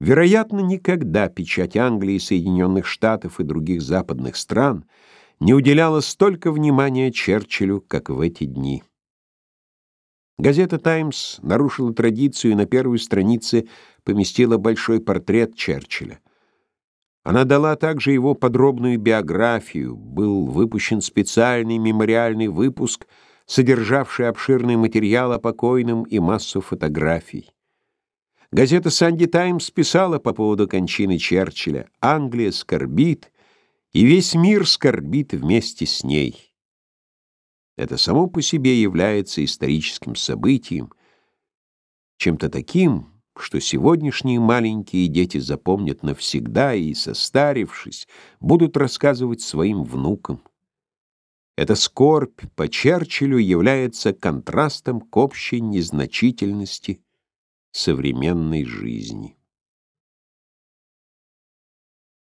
Вероятно, никогда печать Англии, Соединенных Штатов и других западных стран не уделяла столько внимания Черчиллю, как в эти дни. Газета «Таймс» нарушила традицию и на первой странице поместила большой портрет Черчилля. Она дала также его подробную биографию, был выпущен специальный мемориальный выпуск, содержавший обширный материал о покойном и массу фотографий. Газета «Санди Таймс» писала по поводу кончины Черчилля «Англия скорбит, и весь мир скорбит вместе с ней». Это само по себе является историческим событием, чем-то таким, что сегодняшние маленькие дети запомнят навсегда и, состарившись, будут рассказывать своим внукам. Эта скорбь по Черчиллю является контрастом к общей незначительности современной жизни.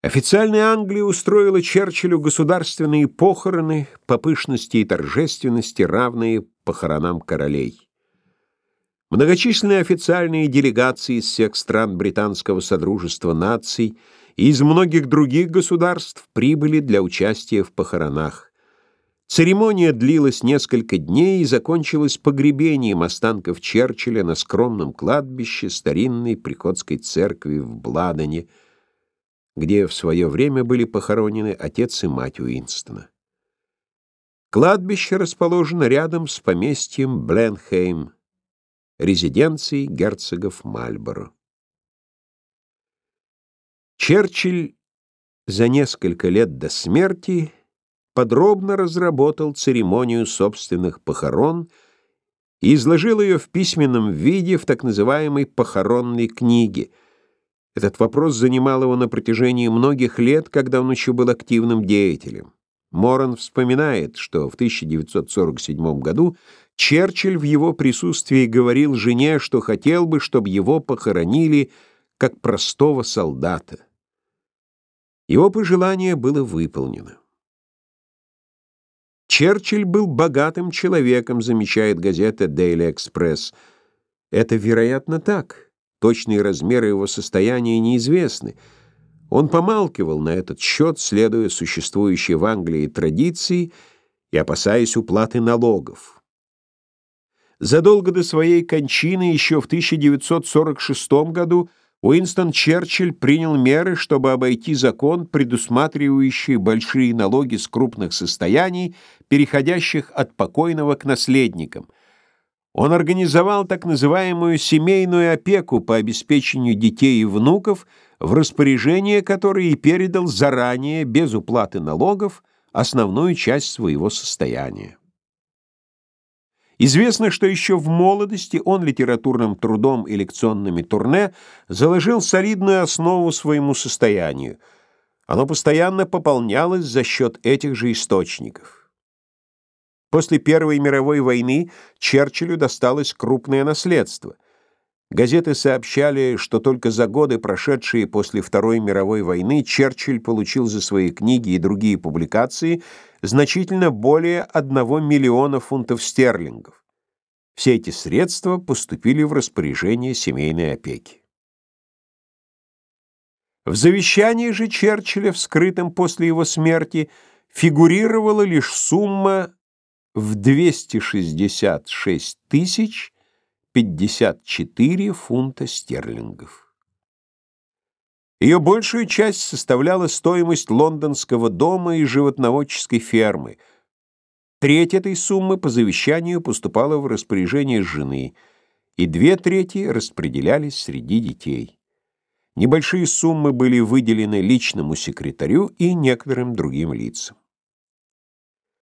Официальная Англия устроила Черчиллю государственные похороны по пышности и торжественности, равные похоронам королей. Многочисленные официальные делегации из всех стран Британского Содружества наций и из многих других государств прибыли для участия в похоронах. Церемония длилась несколько дней и закончилась погребением останков Черчилля на скромном кладбище старинной приходской церкви в Бладене, где в свое время были похоронены отец и мать Уинстона. Кладбище расположено рядом с поместьем Бленхейм, резиденцией герцогов Мальборо. Черчилль за несколько лет до смерти подробно разработал церемонию собственных похорон и изложил ее в письменном виде в так называемой похоронной книге. Этот вопрос занимал его на протяжении многих лет, когда он еще был активным деятелем. Моран вспоминает, что в 1947 году Черчилль в его присутствии говорил жене, что хотел бы, чтобы его похоронили как простого солдата. Его пожелание было выполнено. Черчилль был богатым человеком, замечает газета Daily Express. Это, вероятно, так. Точные размеры его состояния неизвестны. Он помалкивал на этот счет, следуя существующей в Англии традиции и опасаясь уплаты налогов. Задолго до своей кончины, еще в 1946 году, Уинстон Черчилль принял меры, чтобы обойти закон, предусматривающий большие налоги с крупных состояний, переходящих от покойного к наследникам. Он организовал так называемую семейную опеку по обеспечению детей и внуков, в распоряжение которой и передал заранее, без уплаты налогов, основную часть своего состояния. Известно, что еще в молодости он литературным трудом и лекционными турне заложил солидную основу своему состоянию. Оно постоянно пополнялось за счет этих же источников. После Первой мировой войны Черчиллю досталось крупное наследство – Газеты сообщали, что только за годы, прошедшие после Второй мировой войны, Черчилль получил за свои книги и другие публикации значительно более 1 миллиона фунтов стерлингов. Все эти средства поступили в распоряжение семейной опеки. В завещании же Черчилля, вскрытом после его смерти, фигурировала лишь сумма в 266 тысяч 54 фунта стерлингов. Ее большую часть составляла стоимость лондонского дома и животноводческой фермы. Треть этой суммы по завещанию поступала в распоряжение жены, и две трети распределялись среди детей. Небольшие суммы были выделены личному секретарю и некоторым другим лицам.